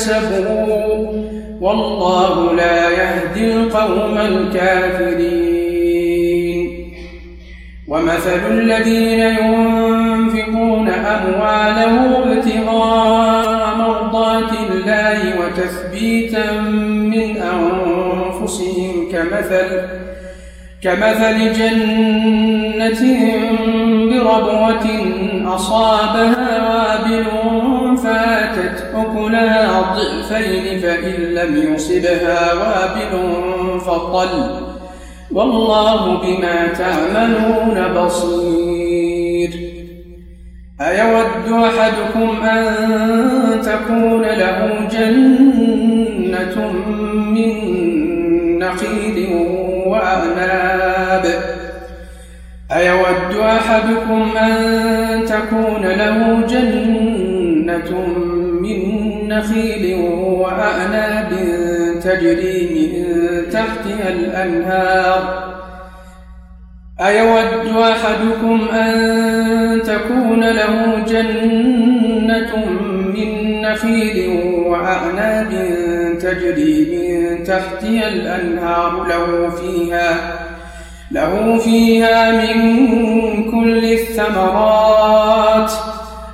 كسبوا. والله لا يهدي القوم الكافرين. ومثل الذين ينفقون أمواله ابتغاء مرضات الله وتثبيتا من أنفسهم كمثل كمثل جنة بربوة أصابها وابل أكلها ضعفين فإن لم يصبها وابل فطل والله بما تعملون بصير. أيود أحدكم أن تكون له جنة من نخيل وأعناب؟ أيود أحدكم أن تكون له جنة من نخيل وأعناب تجري من تحتها الأنهار. أيود أحدكم أن تكون له جنة من نخيل وأعناب تجري من تحتها الأنهار. له فيها له فيها من كل الثمرات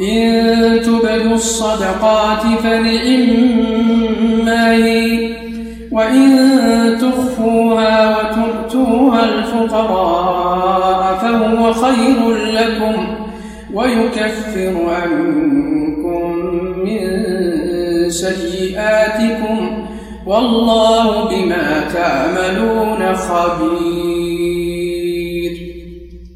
إن تبدوا الصدقات فنعما وإن تخفوها وتؤتوها الفقراء فهو خير لكم ويكفر عنكم من سيئاتكم والله بما تعملون خبير.